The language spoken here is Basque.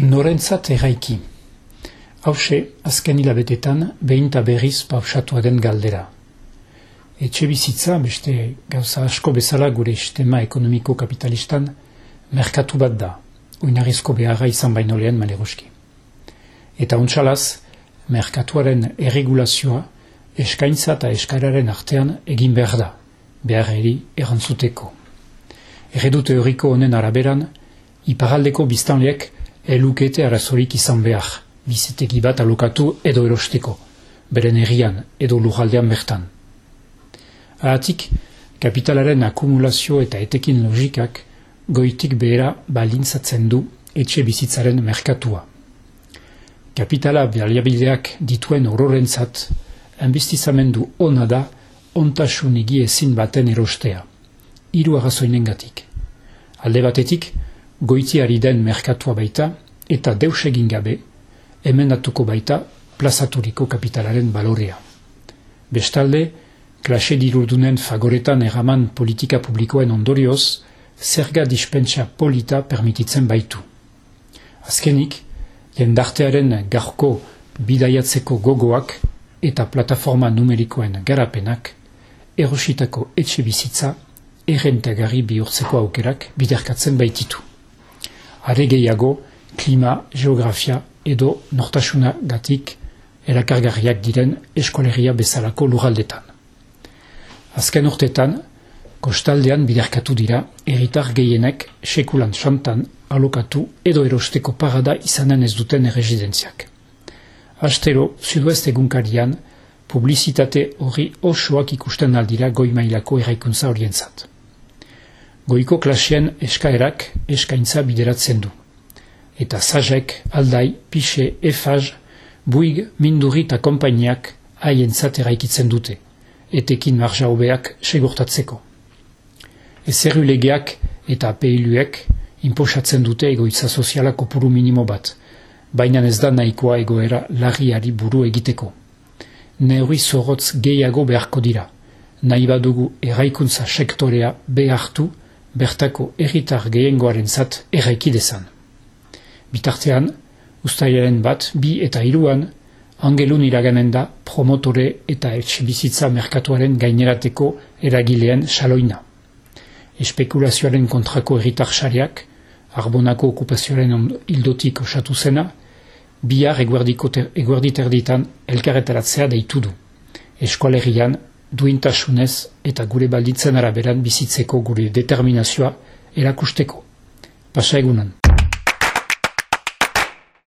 Norentzat erraiki. Hauxe, azken hilabetetan, behin berriz pausatua den galdera. Etxe bizitza, beste gauza asko bezala gure sistema ekonomiko kapitalistan, merkatu bat da, uinarizko beharra izan baino lehen maleroski. Eta untxalaz, merkatuaren erregulazioa eskaintza eta eskararen artean egin behar da, behar eri erantzuteko. Erredu teoriko honen araberan, iparaldeko biztanleek elukete arazorik izan behar, bizetegi bat alokatu edo erosteko, beren errian edo lujaldean bertan. Ahatik, kapitalaren akumulazio eta etekin logikak goitik behera balintzatzen du etxe bizitzaren merkatua. Kapitala baliabideak dituen ororentzat, enbistizamendu ona da ontasunigi ezin baten erostea, hiru arrazoinen gatik. Alde batetik, goitiari den merkatua baita eta deus egin gabe emendatuko baita plazaturiko kapitalaren balorea. Bestalde, klase dirurdunen fagoretan erraman politika publikoen ondorioz, zerga dispentsa polita permititzen baitu. Azkenik, jendartearen garko bidaiatzeko gogoak eta plataforma numerikoen garapenak erositako etxe bizitza errentagarri bihurtzeko aukerak biderkatzen baititu are gehiago klima, geografia edo nortasuna gatik erakargarriak diren eskolegia bezalako lurraldetan. Azken urtetan, kostaldean biderkatu dira erritar gehienek sekulan xantan alokatu edo erosteko parada izanen ez duten erresidentziak. Astero, sudoest egunkarian, publizitate hori osoak ikusten aldira goi mailako eraikuntza orientzat goiko klasien eskaerak eskaintza bideratzen du. Eta zazek, aldai, pixe, efaz, buig, mindurri eta kompainiak haien eraikitzen dute, etekin marja segurtatzeko. Ezerru legeak eta apeiluek inposatzen dute egoitza soziala kopuru minimo bat, baina ez da nahikoa egoera larriari buru egiteko. Neuri zorotz gehiago beharko dira, nahi badugu eraikuntza sektorea behartu bertako erritar gehiengoaren zat erraikidezan. Bitartean, ustaiaren bat, bi eta iruan, angelun iraganen da promotore eta etxibizitza merkatuaren gainerateko eragileen saloina. Espekulazioaren kontrako erritar xariak, arbonako okupazioaren hildotik osatu zena, bihar eguerditer ditan elkarretaratzea deitu du. Eskualerian duintasunez eta gure balditzen araberan bizitzeko gure determinazioa erakusteko. Pasa egunan.